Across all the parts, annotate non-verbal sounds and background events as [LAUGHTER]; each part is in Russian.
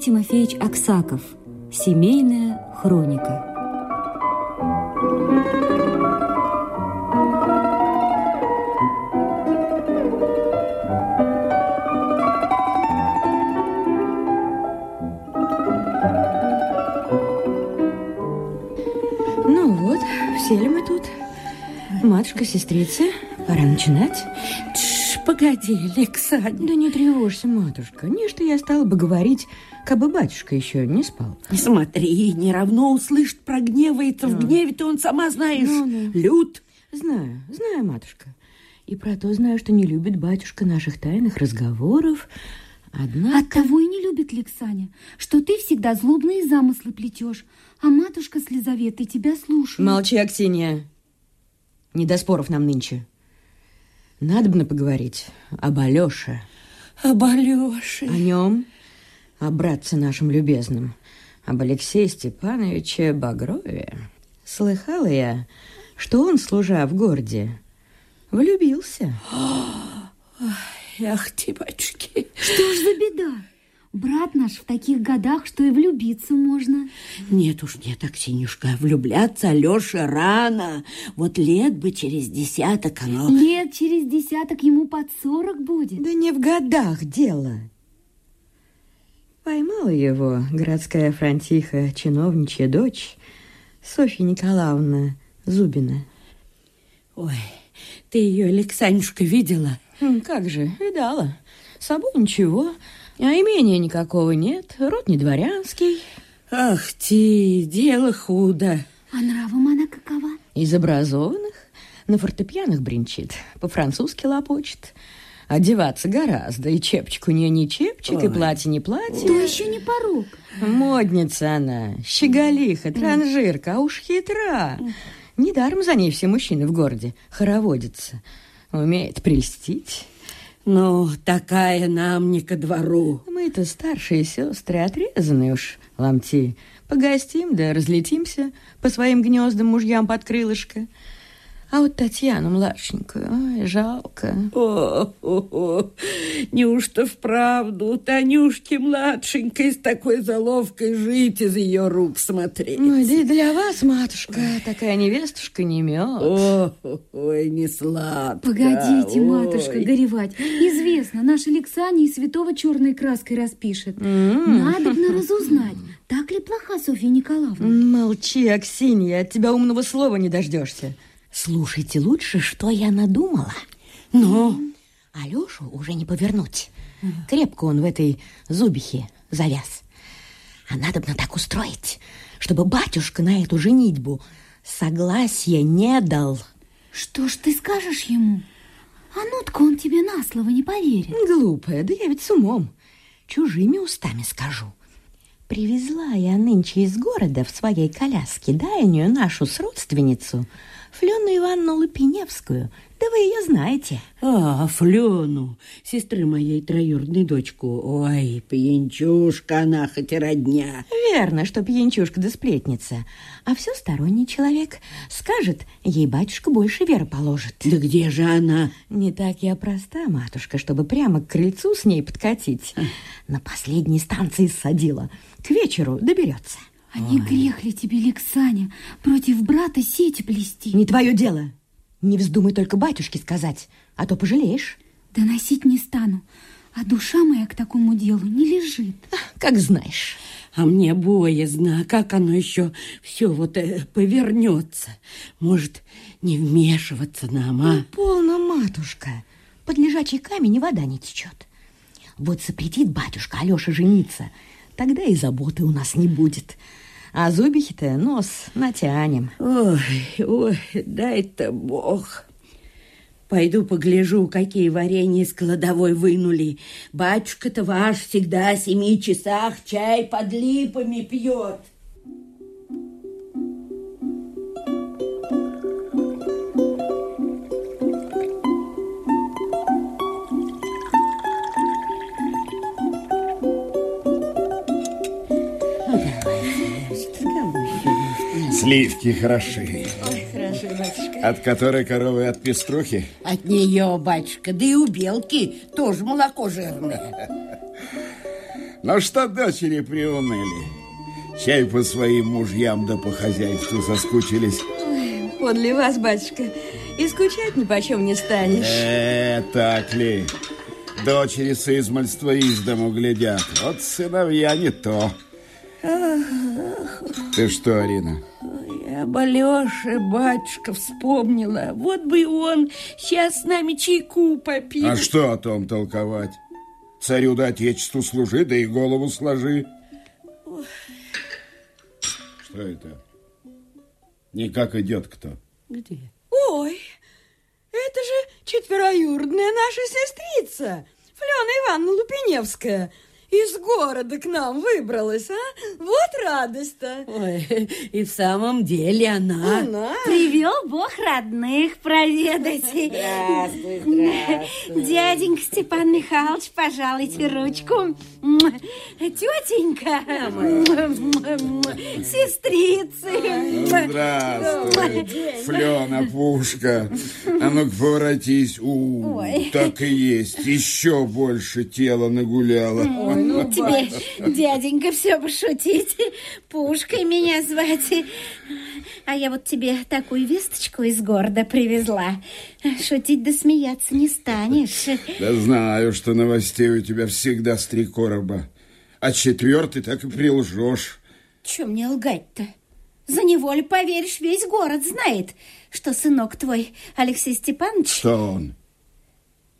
Тимофеевич Аксаков. Семейная хроника. Ну вот, сели мы тут. Матушка, сестрица, пора начинать. Погоди, Александр. Да не тревожься, матушка. Нечто я стала бы говорить, как бы батюшка еще не спал. Не смотри, не равно услышит, прогневается. Ну. В гневе-то он, сама знаешь, ну, ну. лют. Знаю, знаю, матушка. И про то знаю, что не любит батюшка наших тайных разговоров. Однако... От того и не любит Лексаня, что ты всегда злобные замыслы плетешь, а матушка с Лизаветой тебя слушает. Молчи, Аксинья. Не до споров нам нынче. Надобно поговорить об Алёше. Об Алёше. О нём, о братце нашем любезном, об Алексее Степановиче Багрове. Слыхала я, что он, служа в городе, влюбился. [GASPS] Ах, ты, батюшки. Что ж за беда? Брат наш в таких годах, что и влюбиться можно. Нет уж, нет, Аксинюшка, влюбляться Алёше рано. Вот лет бы через десяток оно... Лет через десяток ему под сорок будет. Да не в годах дело. Поймала его городская франтиха, чиновничья дочь, Софья Николаевна Зубина. Ой, ты ее, Александрушка, видела? Как же, видала. С собой ничего, а имения никакого нет, род не дворянский. Ах ты, дело худо. А нравом она какова? Из образованных. На фортепианах бренчит, по-французски лопочет. Одеваться гораздо, и чепчик у нее не чепчик, Ой. и платье не платье. Да еще не порог. Модница она, щеголиха, транжирка, а уж хитра. Недаром за ней все мужчины в городе хороводятся. Умеет прельстить. Ну, такая нам не ко двору. Мы-то старшие сестры, отрезаны уж, ломти. Погостим, да разлетимся по своим гнездам мужьям под крылышко. А вот Татьяна младшенькую, ой, жалко. О, о, о, неужто вправду Танюшке младшенькой с такой заловкой жить из ее рук смотреть? Ну, и для вас, матушка, ой. такая невестушка не мед. О, ой, не сладко. Погодите, ой. матушка, горевать. Известно, наш Лексания и святого черной краской распишет. Надо Надобно разузнать, так ли плоха Софья Николаевна? Молчи, Аксинья, от тебя умного слова не дождешься. Слушайте лучше, что я надумала. Ну? Алёшу уже не повернуть. Крепко он в этой зубихе завяз. А надо бы на так устроить, чтобы батюшка на эту женитьбу согласия не дал. Что ж ты скажешь ему? А нутка он тебе на слово не поверит. Глупая, да я ведь с умом. Чужими устами скажу. Привезла я нынче из города в своей коляске Данию, нашу с родственницу, Флену Ивановну Лупеневскую, да вы ее знаете. А, Флену, сестры моей троюродной дочку. Ой, пьянчушка она, хоть родня. Верно, что пьянчушка да сплетница. А все сторонний человек. Скажет, ей батюшка больше веры положит. Да где же она? Не так я проста, матушка, чтобы прямо к крыльцу с ней подкатить. На последней станции садила, К вечеру доберется. А Ой. грех ли тебе, Лексаня, против брата сеть плести? Не твое дело. Не вздумай только батюшке сказать, а то пожалеешь. Доносить не стану, а душа моя к такому делу не лежит. Как знаешь. А мне боязно, а как оно еще все вот э, повернется. Может, не вмешиваться нам, а? Ну, полно, матушка. Под лежачий камень и вода не течет. Вот запретит батюшка Алёша жениться – Тогда и заботы у нас не будет. А зубики-то нос натянем. Ой, ой, дай-то бог. Пойду погляжу, какие варенья из кладовой вынули. Батюшка-то ваш всегда о семи часах чай под липами пьет. Сливки хороши. Ой, хороши, батюшка. От которой коровы от пеструхи? От нее, батюшка. Да и у белки тоже молоко жирное. Ну что, дочери приуныли? Чай по своим мужьям да по хозяйству соскучились. Ой, подле вас, батюшка. И скучать ни по чем не станешь. Э, так ли? Дочери с измальства из дому глядят. Вот сыновья не то. Ты что, Арина? об Алёше батюшка вспомнила. Вот бы он сейчас с нами чайку попил. А что о том толковать? Царю да отечеству служи, да и голову сложи. Ой. Что это? Никак идет кто. Где? Ой, это же четвероюродная наша сестрица, Флёна Ивановна Лупеневская из города к нам выбралась, а? Вот радость-то. Ой, [LAUGHS] и в самом деле она... Она? Привел Бог родных проведать. [LAUGHS] Здравствуй, [LAUGHS] здравствуй. Дяденька Степан Михайлович, пожалуйте ручку. Тетенька. Сестрицы. Здравствуй, Флена Пушка. А ну-ка, поворотись. Так и есть. Еще больше тела нагуляла. Ой. Ну, ну тебе, дяденька, все пошутить, пушкой меня звать. А я вот тебе такую весточку из города привезла. Шутить да смеяться не станешь. Да знаю, что новостей у тебя всегда с три короба. А четвертый так и прилжешь. Че мне лгать-то? За неволь ли поверишь, весь город знает, что сынок твой, Алексей Степанович... Что он?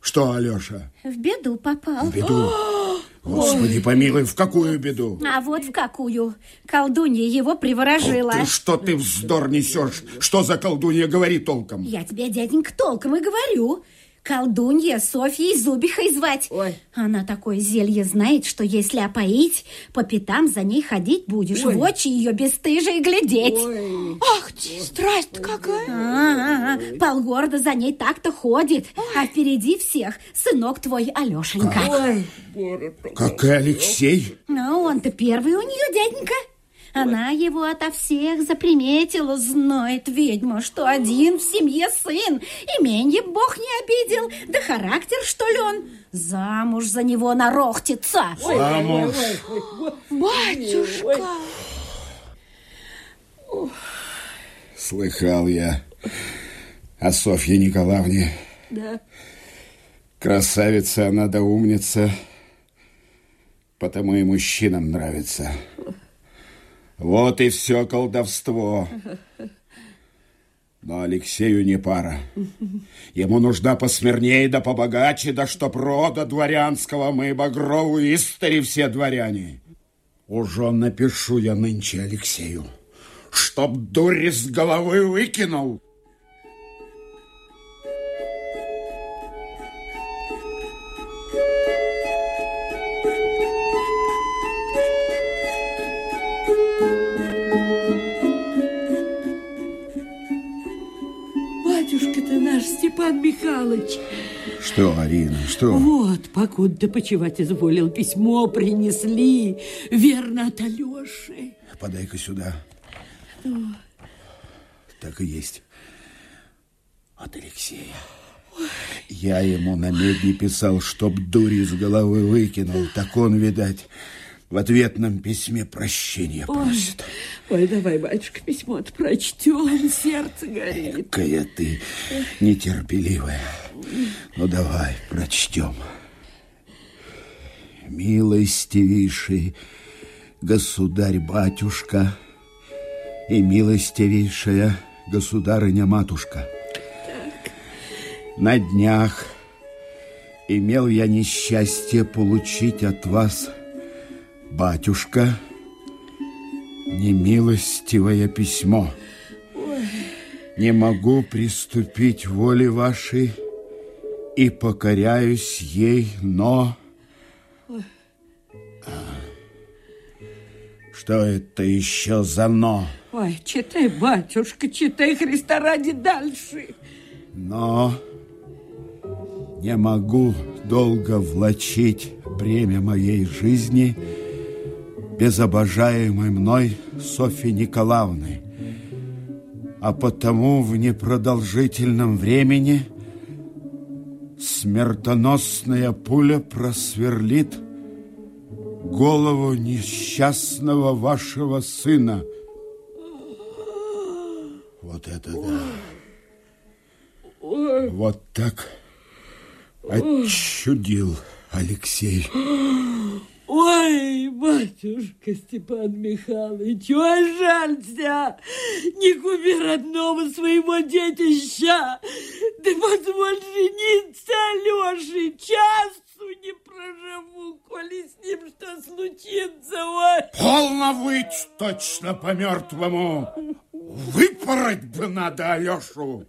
Что, Алёша? В беду попал. В беду? [GASPS] [GASPS] Господи, помилуй, в какую беду? А вот в какую. Колдунья его приворожила. Ты, что ты вздор несешь? Что за колдунья говори толком? Я тебе, дяденька, толком и говорю колдунья Софьей Зубихой звать. Ой. Она такое зелье знает, что если опоить, по пятам за ней ходить будешь, Ой. в очи ее бесстыжие глядеть. Ой. Ах ты, страсть какая! А. Полгорода за ней так-то ходит, Ой. а впереди всех сынок твой Алешенька. Ой. Как и Алексей? Ну, он-то первый у нее, дяденька. Она его ото всех заприметила, знает ведьма, что один в семье сын, именье бог не обидел, да характер, что ли, он замуж за него нарохтится. Замуж. Батюшка. Слыхал я о Софье Николаевне. Да. Красавица она да умница, потому и мужчинам нравится. Вот и все колдовство. Но Алексею не пара. Ему нужна посмирнее да побогаче, да чтоб рода дворянского мы багрову истори все дворяне. Уже напишу я нынче Алексею, чтоб дурь из головы выкинул. Михалыч. Что, Арина, что? Вот, покуда допочевать изволил, письмо принесли. Верно, от Алёши. Подай-ка сюда. Что? Так и есть. От Алексея. Ой. Я ему на медне писал, чтоб дури из головы выкинул. Так он, видать, в ответном письме прощения Ой. просит. Ой, давай, батюшка, письмо-то сердце горит. Какая ты нетерпеливая. Ну, давай, прочтем. Милостивейший государь-батюшка и милостивейшая государыня-матушка. На днях имел я несчастье получить от вас Батюшка, немилостивое письмо. Ой. Не могу приступить воле вашей и покоряюсь ей, но... Ой. А, что это еще за но? Ой, читай, батюшка, читай Христа ради дальше. Но не могу долго влачить бремя моей жизни, Безобожаемой мной Софьи Николаевны, а потому в непродолжительном времени смертоносная пуля просверлит голову несчастного вашего сына. Вот это да. Вот так отчудил Алексей. Ой, «Батюшка Степан Михайлович, уважался! Не губи родного своего детища! Да позволь жениться, Алёше, часу не проживу, коли с ним что случится, ой!» «Полно выть точно по мертвому! Выпороть бы надо Алёшу!»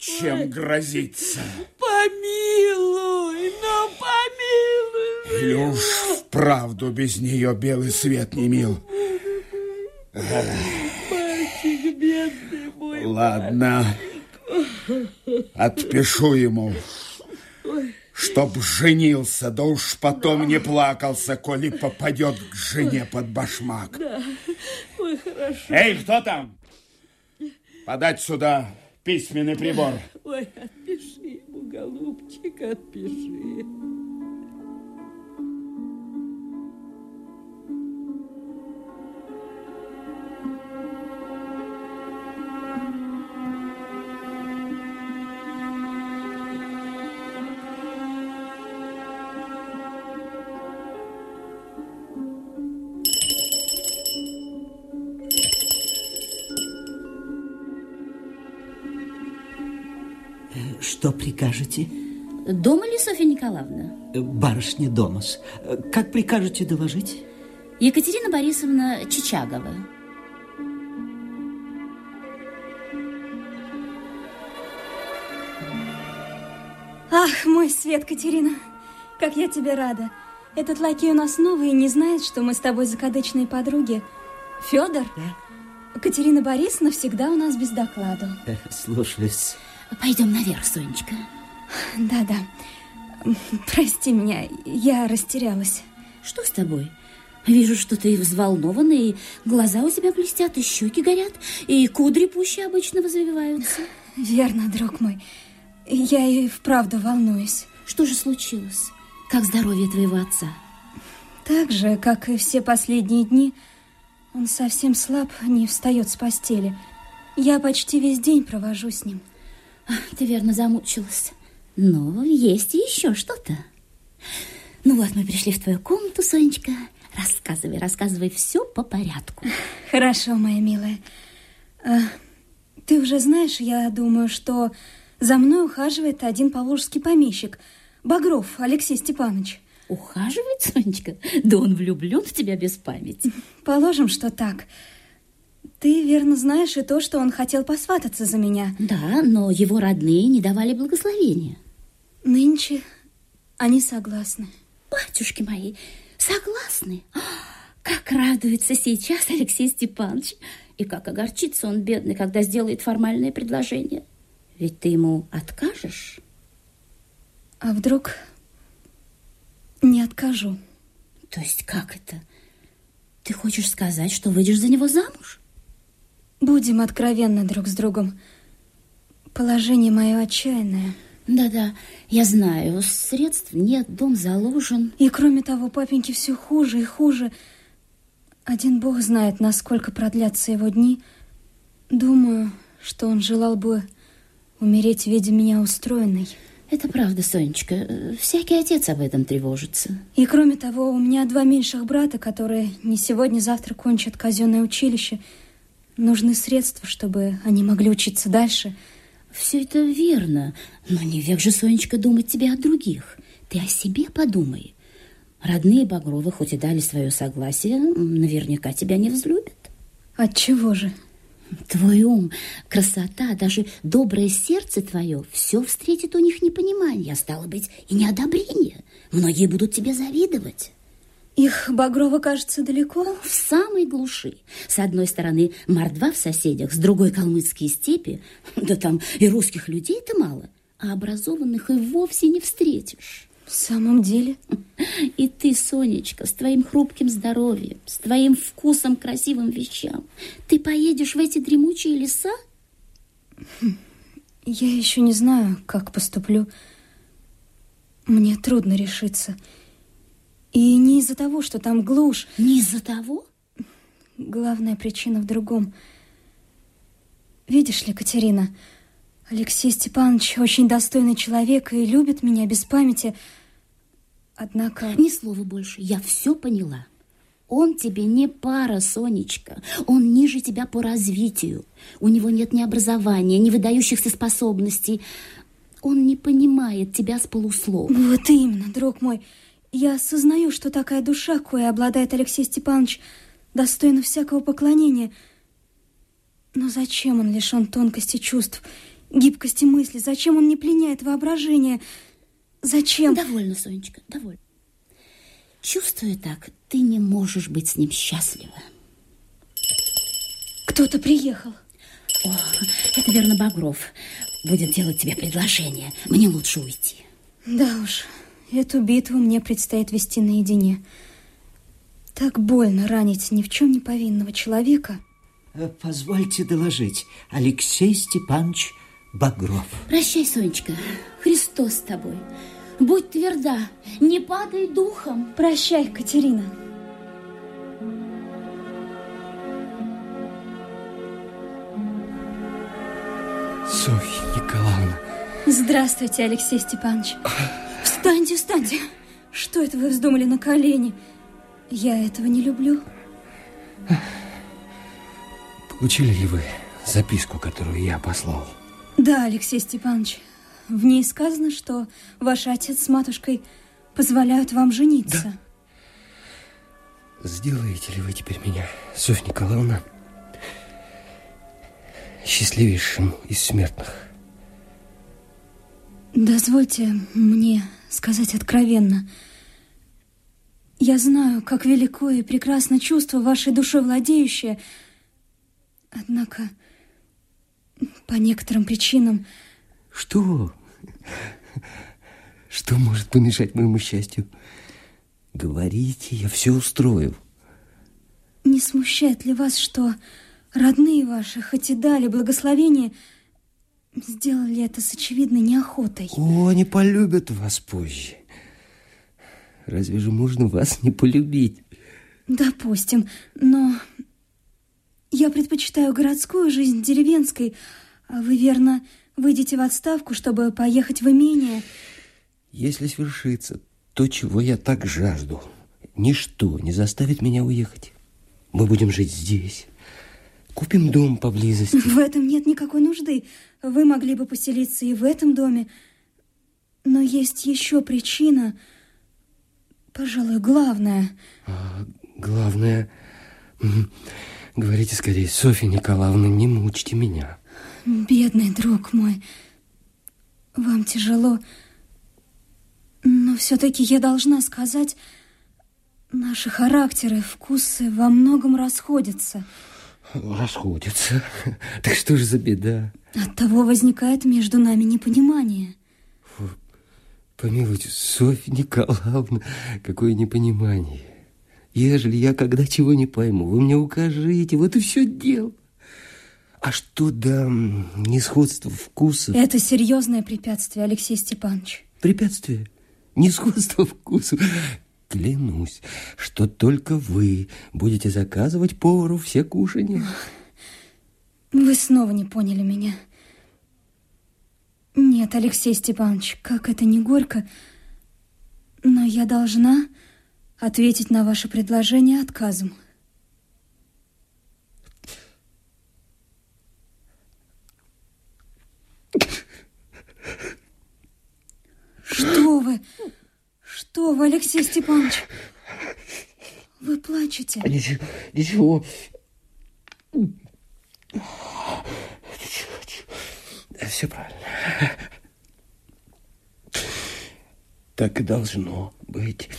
чем грозиться? Помилуй, ну помилуй. Или уж вправду без нее белый свет не мил. Мальчик, бедный мой Ладно, мальчик. отпишу ему, чтоб женился, да уж потом да. не плакался, коли попадет к жене под башмак. Да, вы хорошо. Эй, кто там? Подать сюда письменный прибор. Ой, отпиши ему, голубчик, отпиши. прикажете? Дома ли Софья Николаевна? Э, барышня дома. Э, как прикажете доложить? Екатерина Борисовна Чичагова. Ах, мой свет, Катерина, как я тебе рада. Этот лакей у нас новый и не знает, что мы с тобой закадычные подруги. Федор? Да? Катерина Борисовна всегда у нас без докладу. Э, слушаюсь. Пойдем наверх, Сонечка. [LAUGHS] Да-да. Прости меня, я растерялась. Что с тобой? Вижу, что ты взволнована, и глаза у тебя блестят, и щеки горят, и кудри пуще обычно завиваются. [LAUGHS] Верно, друг мой. Я и вправду волнуюсь. Что же случилось? Как здоровье твоего отца? Так же, как и все последние дни, он совсем слаб, не встает с постели. Я почти весь день провожу с ним. Ты верно замучилась. Но есть еще что-то. Ну вот, мы пришли в твою комнату, Сонечка. Рассказывай, рассказывай все по порядку. Хорошо, моя милая. А, ты уже знаешь, я думаю, что за мной ухаживает один поволжский помещик, Багров Алексей Степанович. Ухаживает, Сонечка? Да он влюблен в тебя без памяти. Положим, что так. Так. Ты верно знаешь и то, что он хотел посвататься за меня. Да, но его родные не давали благословения. Нынче они согласны. Батюшки мои, согласны? А, как радуется сейчас Алексей Степанович. И как огорчится он, бедный, когда сделает формальное предложение. Ведь ты ему откажешь? А вдруг не откажу? То есть как это? Ты хочешь сказать, что выйдешь за него замуж? Будем откровенны друг с другом. Положение мое отчаянное. Да-да, я знаю, средств нет, дом заложен. И кроме того, папеньке все хуже и хуже. Один бог знает, насколько продлятся его дни. Думаю, что он желал бы умереть, в виде меня устроенной. Это правда, Сонечка. Всякий отец об этом тревожится. И кроме того, у меня два меньших брата, которые не сегодня-завтра кончат казенное училище – Нужны средства, чтобы они могли учиться дальше. Все это верно, но не век же, Сонечка, думать тебе о других. Ты о себе подумай. Родные Багровы хоть и дали свое согласие, наверняка тебя не взлюбят. От чего же? Твой ум, красота, даже доброе сердце твое все встретит у них непонимание, а стало быть, и неодобрение. Многие будут тебе завидовать. Их Багрова, кажется, далеко. В самой глуши. С одной стороны мордва в соседях, с другой калмыцкие степи. Да там и русских людей-то мало, а образованных и вовсе не встретишь. В самом деле? И ты, Сонечка, с твоим хрупким здоровьем, с твоим вкусом к красивым вещам, ты поедешь в эти дремучие леса? Я еще не знаю, как поступлю. Мне трудно решиться. Я и не из-за того, что там глушь. Не из-за того? Главная причина в другом. Видишь ли, Катерина, Алексей Степанович очень достойный человек и любит меня без памяти. Однако... Ни слова больше, я все поняла. Он тебе не пара, Сонечка. Он ниже тебя по развитию. У него нет ни образования, ни выдающихся способностей. Он не понимает тебя с полуслов. Вот именно, друг мой. Я осознаю, что такая душа, кое обладает Алексей Степанович, достойна всякого поклонения. Но зачем он лишен тонкости чувств, гибкости мысли? Зачем он не пленяет воображение? Зачем? Довольно, Сонечка, довольно. Чувствую так, ты не можешь быть с ним счастлива. Кто-то приехал. О, это верно Багров будет делать тебе предложение. Мне лучше уйти. Да уж. Эту битву мне предстоит вести наедине. Так больно ранить ни в чем не повинного человека. Э, позвольте доложить, Алексей Степанович Багров. Прощай, Сонечка, Христос с тобой. Будь тверда, не падай духом. Прощай, Катерина. Софья Николаевна. Здравствуйте, Алексей Степанович. А, Встаньте, встаньте! Что это вы вздумали на колени? Я этого не люблю. Получили ли вы записку, которую я послал? Да, Алексей Степанович. В ней сказано, что ваш отец с матушкой позволяют вам жениться. Да. Сделаете ли вы теперь меня, Софья Николаевна, счастливейшим из смертных? Дозвольте мне сказать откровенно. Я знаю, как велико и прекрасно чувство вашей души владеющее, однако по некоторым причинам... Что? Что может помешать моему счастью? Говорите, я все устрою. Не смущает ли вас, что родные ваши, хоть и дали благословение, Сделали это с очевидной неохотой. О, они полюбят вас позже. Разве же можно вас не полюбить? Допустим, но я предпочитаю городскую жизнь деревенской, а вы, верно, выйдете в отставку, чтобы поехать в имение. Если свершится то, чего я так жажду, ничто не заставит меня уехать. Мы будем жить здесь, Купим дом поблизости. В этом нет никакой нужды. Вы могли бы поселиться и в этом доме. Но есть еще причина, пожалуй, главная. А, главное... Говорите скорее, Софья Николаевна, не мучьте меня. Бедный друг мой, вам тяжело, но все-таки я должна сказать, наши характеры, вкусы во многом расходятся расходятся. [LAUGHS] Так что же за беда? От того возникает между нами непонимание. Фу, помилуйте, Софья Николаевна, какое непонимание. Ежели я когда чего не пойму, вы мне укажите, вот и все дело. А что до несходства вкусов? Это серьезное препятствие, Алексей Степанович. Препятствие? Несходство вкусов? клянусь, что только вы будете заказывать повару все кушанья. Вы снова не поняли меня. Нет, Алексей Степанович, как это не горько, но я должна ответить на ваше предложение отказом. Что вы? Что вы, Алексей Степанович? Вы плачете? А ничего. Ничего. ничего, ничего. Все правильно. Так и должно быть.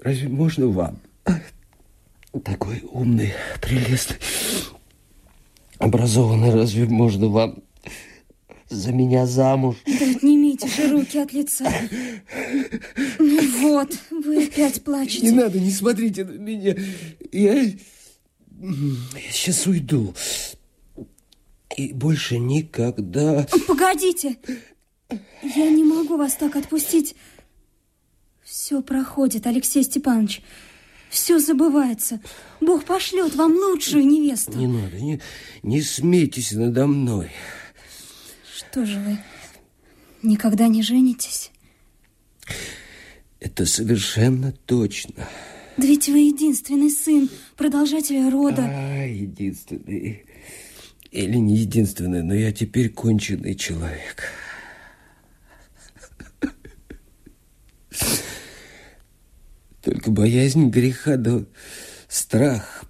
Разве можно вам, такой умный, прелестный, образованный, разве можно вам за меня замуж? Да не Убережи руки от лица. Ну вот, вы опять плачете. Не надо, не смотрите на меня. Я, я сейчас уйду. И больше никогда... Погодите! Я не могу вас так отпустить. Все проходит, Алексей Степанович. Все забывается. Бог пошлет вам лучшую невесту. Не надо, не, не смейтесь надо мной. Что же вы никогда не женитесь? Это совершенно точно. Да ведь вы единственный сын, продолжатель рода. А, единственный. Или не единственный, но я теперь конченый человек. Только боязнь греха да страх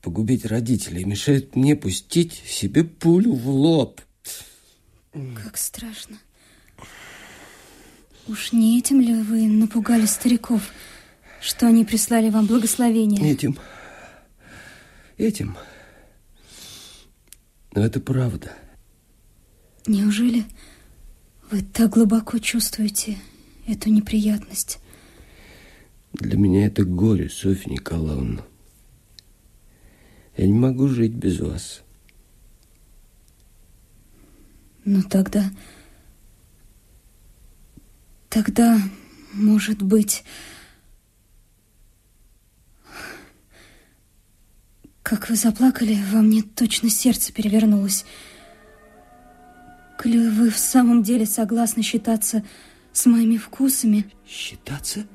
погубить родителей мешает мне пустить себе пулю в лоб. Как страшно. Уж не этим ли вы напугали стариков, что они прислали вам благословение? Этим. Этим. Но это правда. Неужели вы так глубоко чувствуете эту неприятность? Для меня это горе, Софья Николаевна. Я не могу жить без вас. Ну тогда... Тогда, может быть, как вы заплакали, во мне точно сердце перевернулось. Коли вы в самом деле согласны считаться с моими вкусами... Считаться?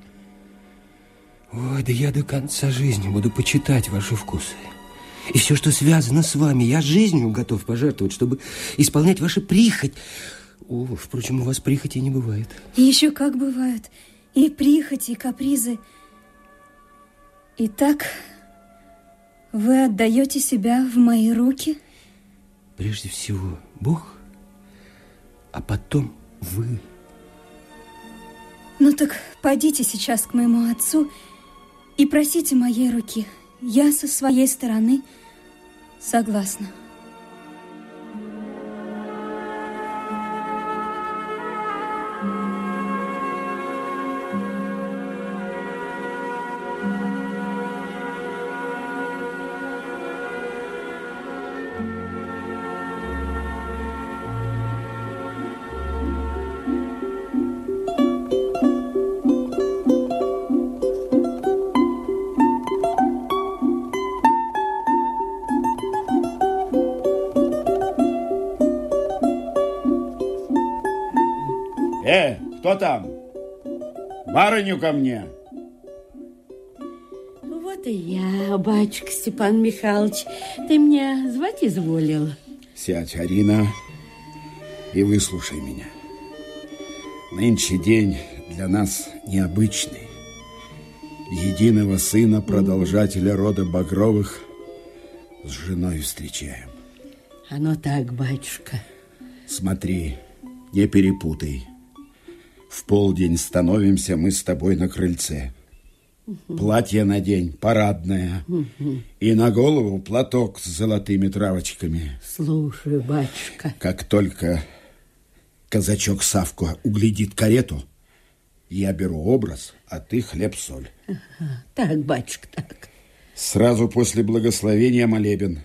Ой, да я до конца жизни буду почитать ваши вкусы. И все, что связано с вами, я жизнью готов пожертвовать, чтобы исполнять ваши прихоть. О, впрочем, у вас прихоти не бывает. Еще как бывают. И прихоти, и капризы. Итак, вы отдаете себя в мои руки? Прежде всего Бог, а потом вы. Ну так пойдите сейчас к моему отцу и просите моей руки. Я со своей стороны согласна. Кто там? Барыню ко мне. Ну, вот и я, батюшка Степан Михайлович. Ты меня звать изволил? Сядь, Арина, и выслушай меня. Нынче день для нас необычный. Единого сына, продолжателя рода Багровых, с женой встречаем. Оно так, батюшка. Смотри, не перепутай. В полдень становимся мы с тобой на крыльце. Платье на день парадное. И на голову платок с золотыми травочками. Слушай, батюшка. Как только казачок Савку углядит карету, я беру образ, а ты хлеб-соль. Ага. Так, батюшка, так. Сразу после благословения молебен.